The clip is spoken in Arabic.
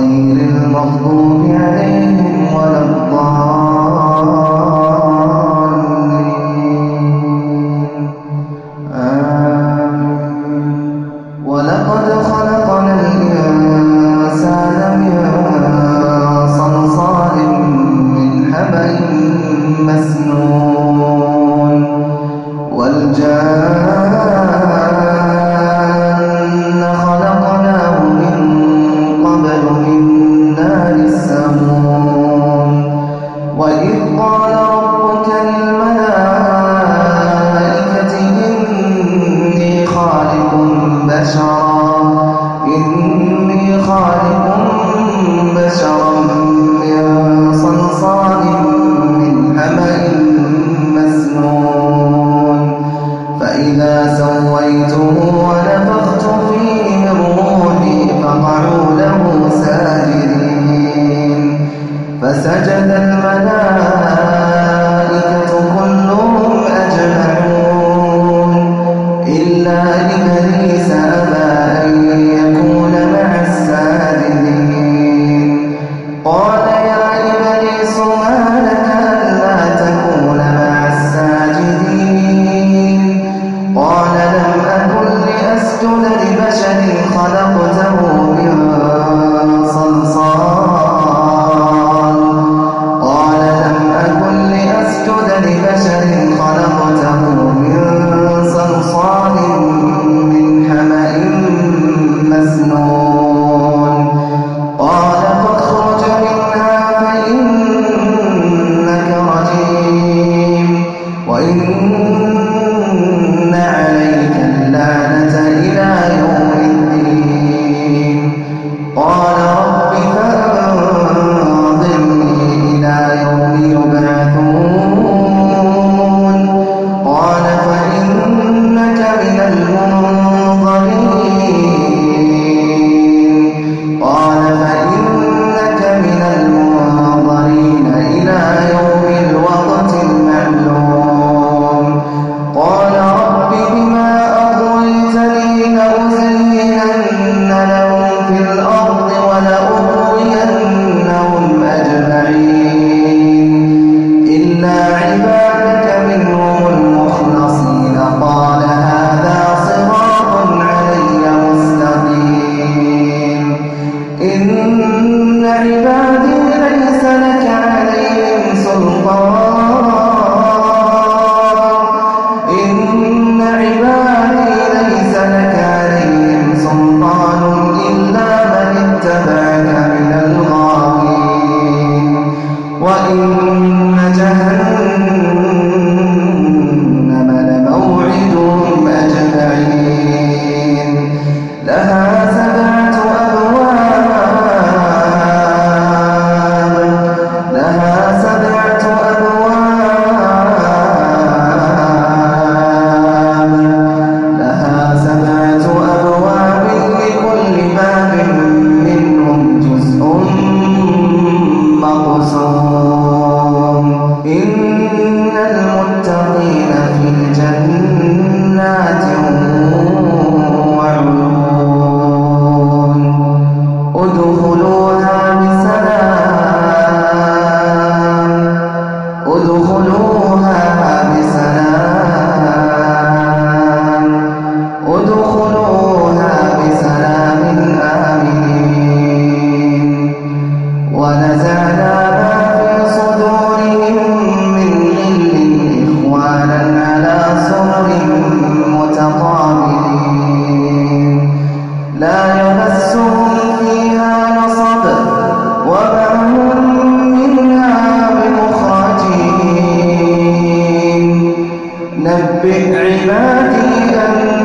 غير المغضوب عليهم هذه سبيل لها 5] لا يمسهم فيها نصب وما نبئ عبادي أن